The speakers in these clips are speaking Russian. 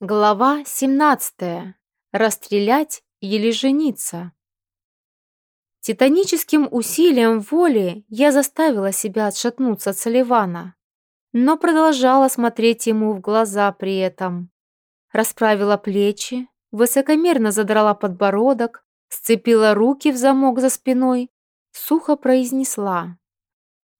Глава 17. Расстрелять или жениться? Титаническим усилием воли я заставила себя отшатнуться от Соливана, но продолжала смотреть ему в глаза при этом. Расправила плечи, высокомерно задрала подбородок, сцепила руки в замок за спиной, сухо произнесла.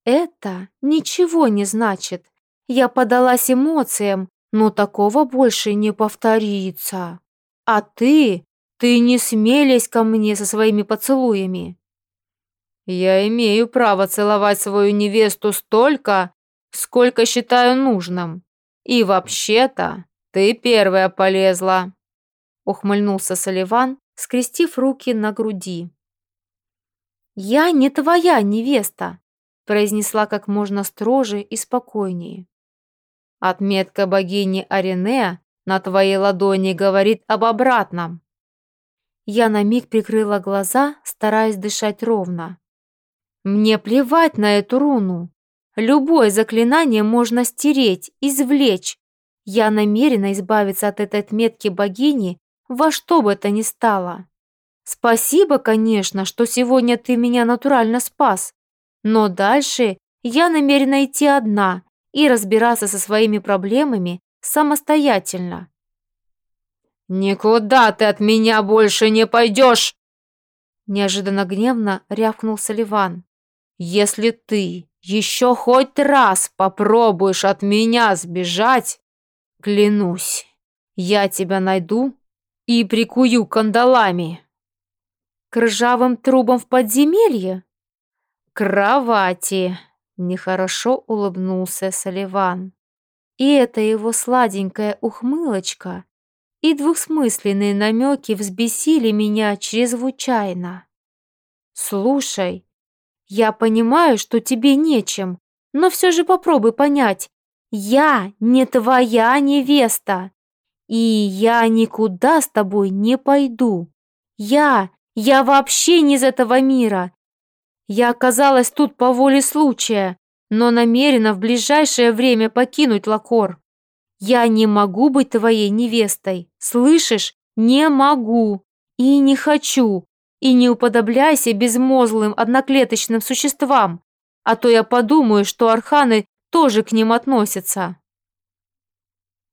«Это ничего не значит. Я подалась эмоциям, но такого больше не повторится. А ты, ты не смелись ко мне со своими поцелуями. Я имею право целовать свою невесту столько, сколько считаю нужным. И вообще-то ты первая полезла. Ухмыльнулся Соливан, скрестив руки на груди. «Я не твоя невеста», произнесла как можно строже и спокойнее. Отметка богини Арине на твоей ладони говорит об обратном. Я на миг прикрыла глаза, стараясь дышать ровно. Мне плевать на эту руну. Любое заклинание можно стереть, извлечь. Я намерена избавиться от этой отметки богини во что бы это ни стало. Спасибо, конечно, что сегодня ты меня натурально спас. Но дальше я намерена идти одна и разбираться со своими проблемами самостоятельно. «Никуда ты от меня больше не пойдешь!» Неожиданно гневно рявкнул Соливан. «Если ты еще хоть раз попробуешь от меня сбежать, клянусь, я тебя найду и прикую кандалами». «К ржавым трубам в подземелье?» «Кровати!» Нехорошо улыбнулся Соливан. И эта его сладенькая ухмылочка и двухсмысленные намеки взбесили меня чрезвычайно. «Слушай, я понимаю, что тебе нечем, но все же попробуй понять, я не твоя невеста, и я никуда с тобой не пойду. Я, я вообще не из этого мира, я оказалась тут по воле случая, но намерена в ближайшее время покинуть Лакор. Я не могу быть твоей невестой, слышишь? Не могу и не хочу. И не уподобляйся безмозглым одноклеточным существам, а то я подумаю, что арханы тоже к ним относятся.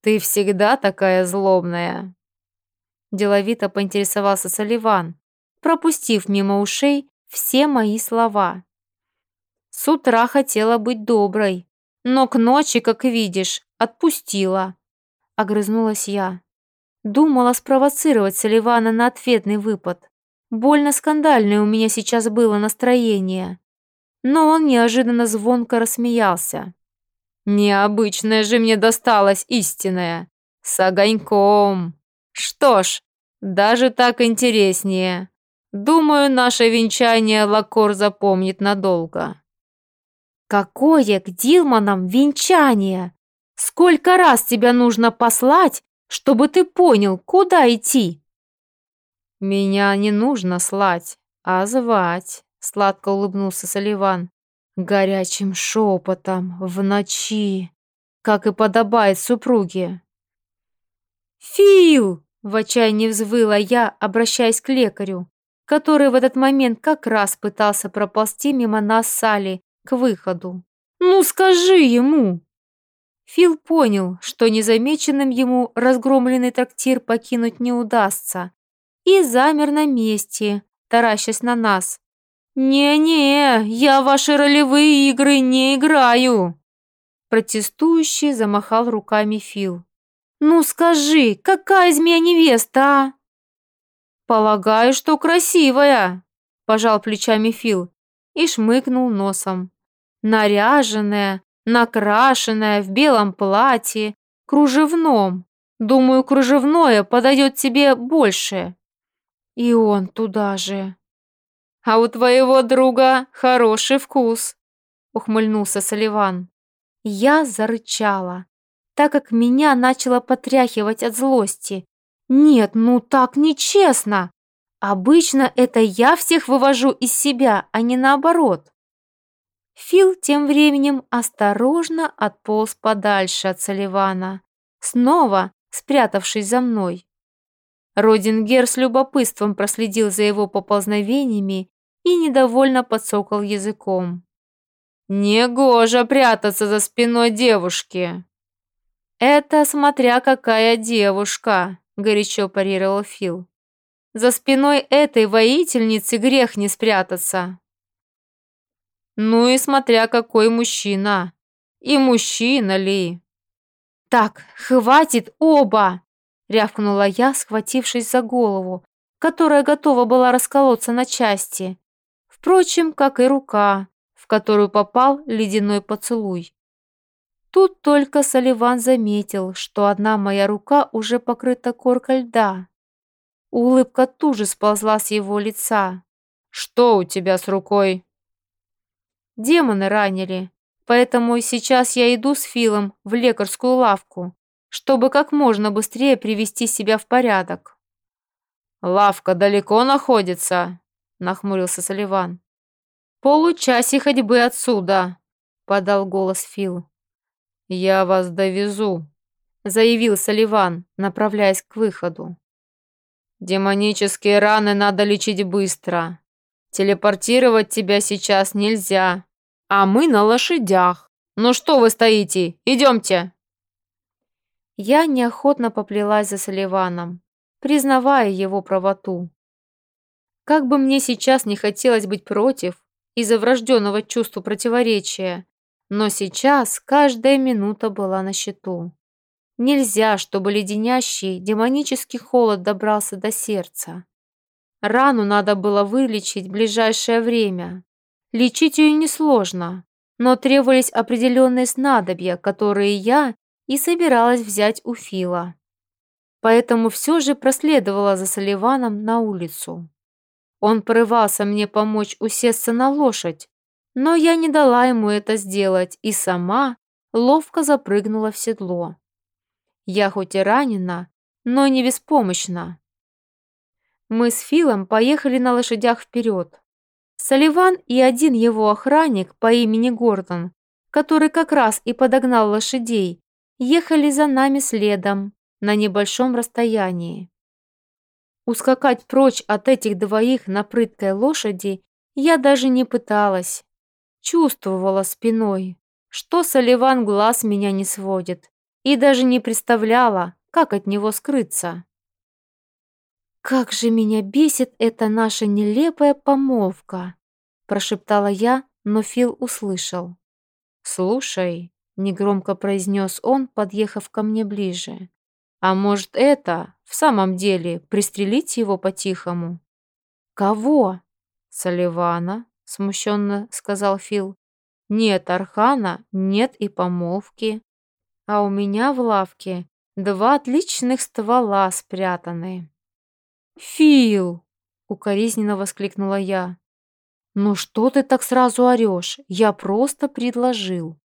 Ты всегда такая злобная. Деловито поинтересовался Соливан, пропустив мимо ушей все мои слова. С утра хотела быть доброй, но к ночи, как видишь, отпустила. Огрызнулась я. Думала спровоцировать Соливана на ответный выпад. Больно скандальное у меня сейчас было настроение. Но он неожиданно звонко рассмеялся. «Необычная же мне досталась истинная. С огоньком. Что ж, даже так интереснее. Думаю, наше венчание Лакор запомнит надолго. Какое к Дилманам венчание? Сколько раз тебя нужно послать, чтобы ты понял, куда идти? Меня не нужно слать, а звать, сладко улыбнулся Соливан. Горячим шепотом, в ночи, как и подобает супруге. «Фил!» — в отчаянии взвыла я, обращаясь к лекарю который в этот момент как раз пытался проползти мимо нас с к выходу. «Ну скажи ему!» Фил понял, что незамеченным ему разгромленный трактир покинуть не удастся, и замер на месте, таращась на нас. «Не-не, я ваши ролевые игры не играю!» Протестующий замахал руками Фил. «Ну скажи, какая из меня невеста, а?» «Полагаю, что красивая», – пожал плечами Фил и шмыкнул носом. «Наряженная, накрашенная в белом платье, кружевном. Думаю, кружевное подойдет тебе больше». И он туда же. «А у твоего друга хороший вкус», – ухмыльнулся Соливан. Я зарычала, так как меня начало потряхивать от злости. Нет, ну так нечестно. Обычно это я всех вывожу из себя, а не наоборот. Фил тем временем осторожно отполз подальше от Соливана, снова спрятавшись за мной. Родингер с любопытством проследил за его поползновениями и недовольно подсокал языком. «Негоже прятаться за спиной девушки!» «Это смотря какая девушка», — горячо парировал Фил. «За спиной этой воительницы грех не спрятаться». «Ну и смотря какой мужчина. И мужчина ли?» «Так, хватит оба!» — рявкнула я, схватившись за голову, которая готова была расколоться на части. Впрочем, как и рука, в которую попал ледяной поцелуй. Тут только Соливан заметил, что одна моя рука уже покрыта коркой льда. Улыбка тут же сползла с его лица. «Что у тебя с рукой?» «Демоны ранили, поэтому сейчас я иду с Филом в лекарскую лавку, чтобы как можно быстрее привести себя в порядок». «Лавка далеко находится?» – нахмурился Соливан. «Получасе ходьбы отсюда», – подал голос Фил. «Я вас довезу», — заявил Соливан, направляясь к выходу. «Демонические раны надо лечить быстро. Телепортировать тебя сейчас нельзя, а мы на лошадях. Ну что вы стоите? Идемте!» Я неохотно поплелась за Соливаном, признавая его правоту. Как бы мне сейчас не хотелось быть против из-за врожденного чувства противоречия, но сейчас каждая минута была на счету. Нельзя, чтобы леденящий демонический холод добрался до сердца. Рану надо было вылечить в ближайшее время. Лечить ее несложно, но требовались определенные снадобья, которые я и собиралась взять у Фила. Поэтому все же проследовала за Соливаном на улицу. Он порывался мне помочь усесться на лошадь, но я не дала ему это сделать и сама ловко запрыгнула в седло. Я хоть и ранена, но не беспомощна. Мы с Филом поехали на лошадях вперед. Соливан и один его охранник по имени Гордон, который как раз и подогнал лошадей, ехали за нами следом на небольшом расстоянии. Ускакать прочь от этих двоих на прыткой лошади я даже не пыталась. Чувствовала спиной, что Соливан глаз меня не сводит, и даже не представляла, как от него скрыться. «Как же меня бесит эта наша нелепая помолвка!» прошептала я, но Фил услышал. «Слушай», — негромко произнес он, подъехав ко мне ближе, «а может это, в самом деле, пристрелить его по-тихому?» «Кого?» «Соливана», смущенно сказал Фил. Нет Архана, нет и помолвки. А у меня в лавке два отличных ствола спрятаны. Фил! укоризненно воскликнула я. «Ну что ты так сразу орешь? Я просто предложил».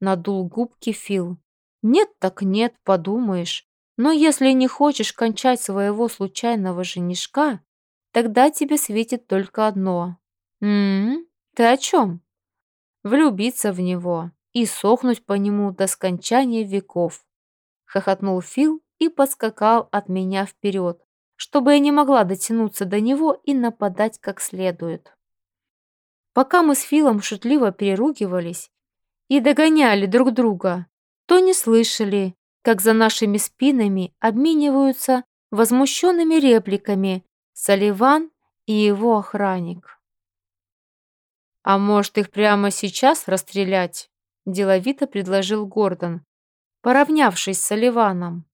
Надул губки Фил. «Нет так нет, подумаешь. Но если не хочешь кончать своего случайного женишка, тогда тебе светит только одно «М-м, ты о чем?» «Влюбиться в него и сохнуть по нему до скончания веков», хохотнул Фил и подскакал от меня вперед, чтобы я не могла дотянуться до него и нападать как следует. Пока мы с Филом шутливо переругивались и догоняли друг друга, то не слышали, как за нашими спинами обмениваются возмущенными репликами Соливан и его охранник. «А может, их прямо сейчас расстрелять?» – деловито предложил Гордон, поравнявшись с Оливаном.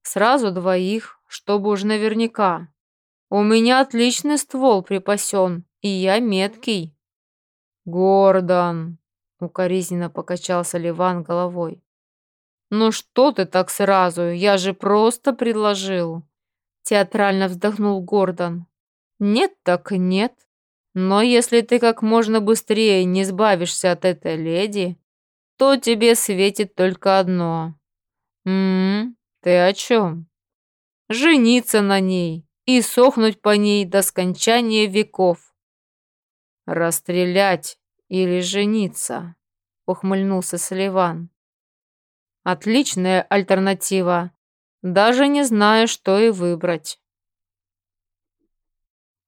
«Сразу двоих, чтобы уж наверняка. У меня отличный ствол припасен, и я меткий». «Гордон!» – укоризненно покачал Соливан головой. «Ну что ты так сразу? Я же просто предложил!» Театрально вздохнул Гордон. «Нет так нет. Но если ты как можно быстрее не избавишься от этой леди, то тебе светит только одно. М-м, ты о чем? Жениться на ней и сохнуть по ней до скончания веков. Расстрелять или жениться, ухмыльнулся Соливан. Отличная альтернатива. Даже не знаю, что и выбрать.